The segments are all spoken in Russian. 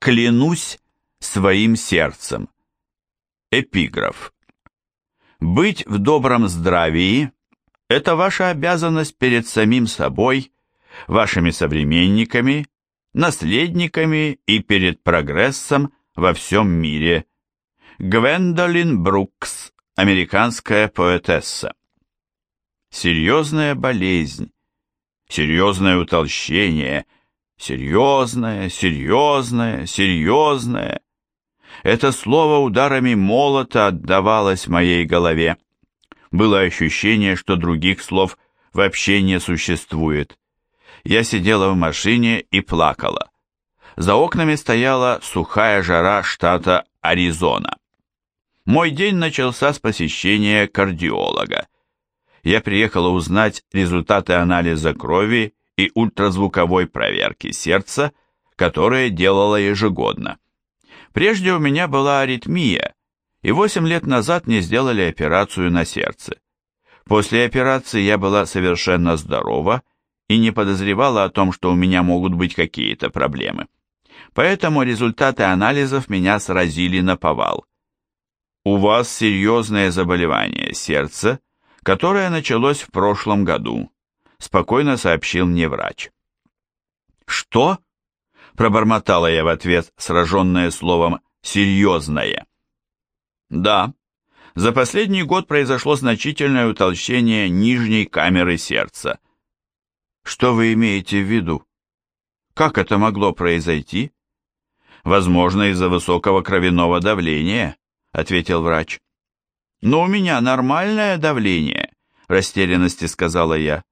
Клянусь своим сердцем. Эпиграф. Быть в добром здравии – это ваша обязанность перед самим собой, вашими современниками, наследниками и перед прогрессом во всем мире. Гвендолин Брукс, американская поэтесса. Серьезная болезнь, серьезное утолщение, серьезное, серьезное, серьезное. Это слово ударами молота отдавалось моей голове. Было ощущение, что других слов вообще не существует. Я сидела в машине и плакала. За окнами стояла сухая жара штата Аризона. Мой день начался с посещения кардиолога. Я приехала узнать результаты анализа крови и ультразвуковой проверки сердца, которые делала ежегодно. Прежде у меня была аритмия, и 8 лет назад мне сделали операцию на сердце. После операции я была совершенно здорова и не подозревала о том, что у меня могут быть какие-то проблемы. Поэтому результаты анализов меня сразили на повал. У вас серьезное заболевание сердца, которое началось в прошлом году, спокойно сообщил мне врач. Что? Пробормотала я в ответ, сраженная словом «серьезное». Да, за последний год произошло значительное утолщение нижней камеры сердца. Что вы имеете в виду? Как это могло произойти? Возможно, из-за высокого кровяного давления, ответил врач. Но у меня нормальное давление, растерянности сказала я.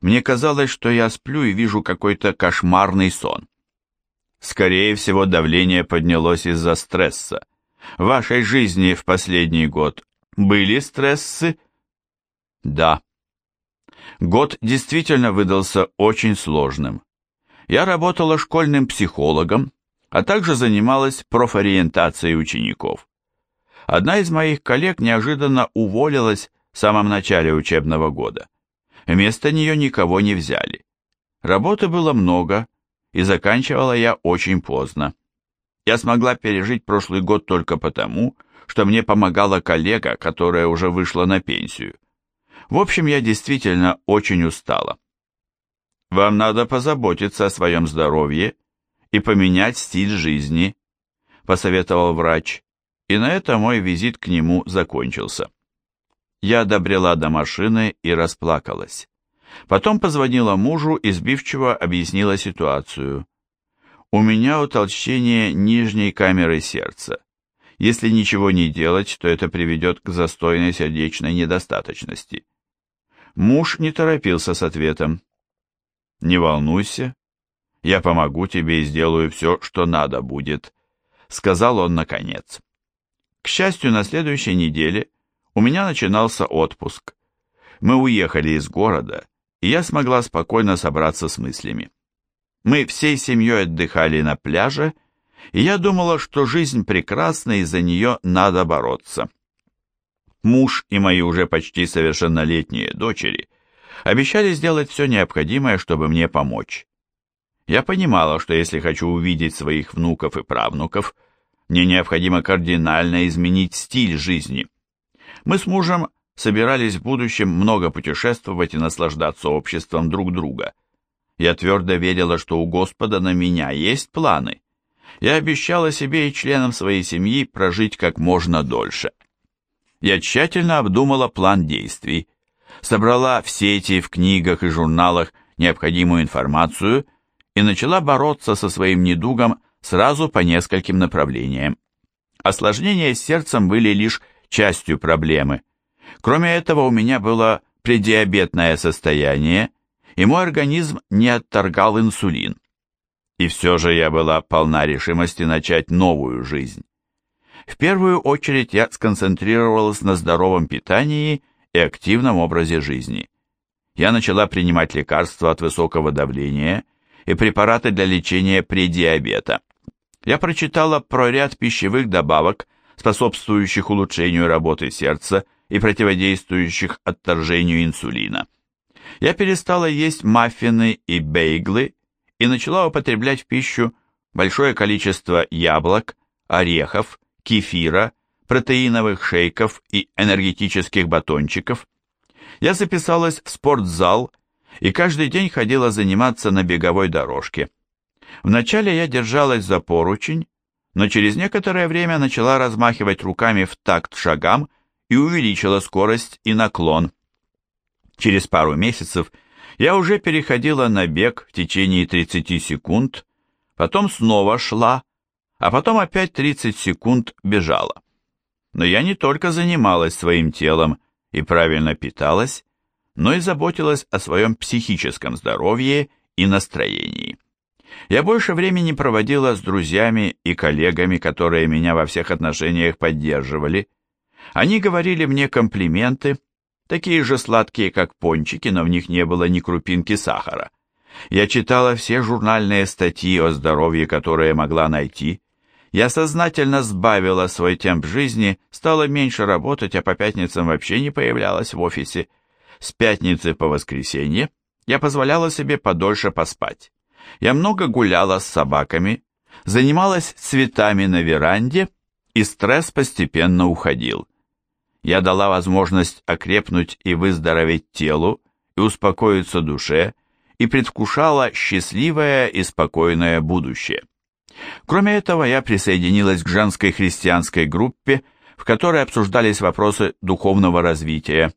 Мне казалось, что я сплю и вижу какой-то кошмарный сон. Скорее всего, давление поднялось из-за стресса. В вашей жизни в последний год были стрессы? Да. Год действительно выдался очень сложным. Я работала школьным психологом, а также занималась профориентацией учеников. Одна из моих коллег неожиданно уволилась в самом начале учебного года. Вместо нее никого не взяли. Работы было много, и заканчивала я очень поздно. Я смогла пережить прошлый год только потому, что мне помогала коллега, которая уже вышла на пенсию. В общем, я действительно очень устала. Вам надо позаботиться о своем здоровье и поменять стиль жизни, посоветовал врач, и на этом мой визит к нему закончился. Я добрела до машины и расплакалась. Потом позвонила мужу и сбивчиво объяснила ситуацию. «У меня утолщение нижней камеры сердца. Если ничего не делать, то это приведет к застойной сердечной недостаточности». Муж не торопился с ответом. «Не волнуйся, я помогу тебе и сделаю все, что надо будет», — сказал он наконец. К счастью, на следующей неделе у меня начинался отпуск. Мы уехали из города, и я смогла спокойно собраться с мыслями. Мы всей семьей отдыхали на пляже, и я думала, что жизнь прекрасна, и за нее надо бороться. Муж и мои уже почти совершеннолетние дочери обещали сделать все необходимое, чтобы мне помочь. Я понимала, что если хочу увидеть своих внуков и правнуков, мне необходимо кардинально изменить стиль жизни. Мы с мужем собирались в будущем много путешествовать и наслаждаться обществом друг друга. Я твердо верила, что у Господа на меня есть планы. Я обещала себе и членам своей семьи прожить как можно дольше. Я тщательно обдумала план действий, собрала в сети, в книгах и журналах необходимую информацию и начала бороться со своим недугом сразу по нескольким направлениям. Осложнения с сердцем были лишь частью проблемы – Кроме этого, у меня было предиабетное состояние, и мой организм не отторгал инсулин. И все же я была полна решимости начать новую жизнь. В первую очередь я сконцентрировалась на здоровом питании и активном образе жизни. Я начала принимать лекарства от высокого давления и препараты для лечения предиабета. Я прочитала про ряд пищевых добавок, способствующих улучшению работы сердца и противодействующих отторжению инсулина. Я перестала есть маффины и бейглы и начала употреблять в пищу большое количество яблок, орехов, кефира, протеиновых шейков и энергетических батончиков. Я записалась в спортзал и каждый день ходила заниматься на беговой дорожке. Вначале я держалась за поручень, но через некоторое время начала размахивать руками в такт шагам и увеличила скорость и наклон. Через пару месяцев я уже переходила на бег в течение 30 секунд, потом снова шла, а потом опять 30 секунд бежала. Но я не только занималась своим телом и правильно питалась, но и заботилась о своем психическом здоровье и настроении. Я больше времени проводила с друзьями и коллегами, которые меня во всех отношениях поддерживали. Они говорили мне комплименты, такие же сладкие, как пончики, но в них не было ни крупинки сахара. Я читала все журнальные статьи о здоровье, которые могла найти. Я сознательно сбавила свой темп жизни, стала меньше работать, а по пятницам вообще не появлялась в офисе. С пятницы по воскресенье я позволяла себе подольше поспать. Я много гуляла с собаками, занималась цветами на веранде, и стресс постепенно уходил. Я дала возможность окрепнуть и выздороветь телу, и успокоиться душе, и предвкушала счастливое и спокойное будущее. Кроме этого, я присоединилась к женской христианской группе, в которой обсуждались вопросы духовного развития.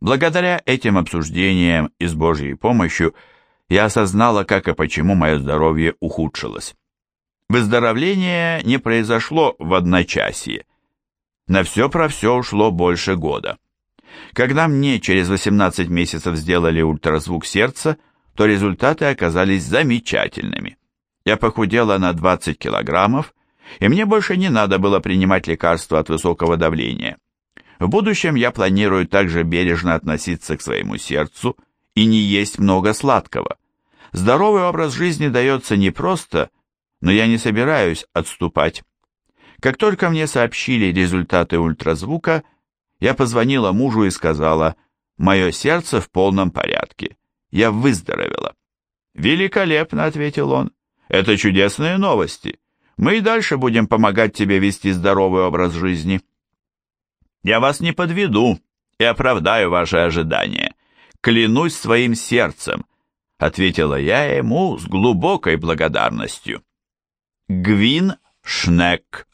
Благодаря этим обсуждениям и с Божьей помощью я осознала, как и почему мое здоровье ухудшилось. Выздоровление не произошло в одночасье. На все про все ушло больше года. Когда мне через 18 месяцев сделали ультразвук сердца, то результаты оказались замечательными. Я похудела на 20 килограммов, и мне больше не надо было принимать лекарства от высокого давления. В будущем я планирую также бережно относиться к своему сердцу и не есть много сладкого. Здоровый образ жизни дается непросто, но я не собираюсь отступать. Как только мне сообщили результаты ультразвука, я позвонила мужу и сказала, «Мое сердце в полном порядке. Я выздоровела». «Великолепно», — ответил он. «Это чудесные новости. Мы и дальше будем помогать тебе вести здоровый образ жизни». «Я вас не подведу и оправдаю ваши ожидания. Клянусь своим сердцем», — ответила я ему с глубокой благодарностью. Гвин Шнек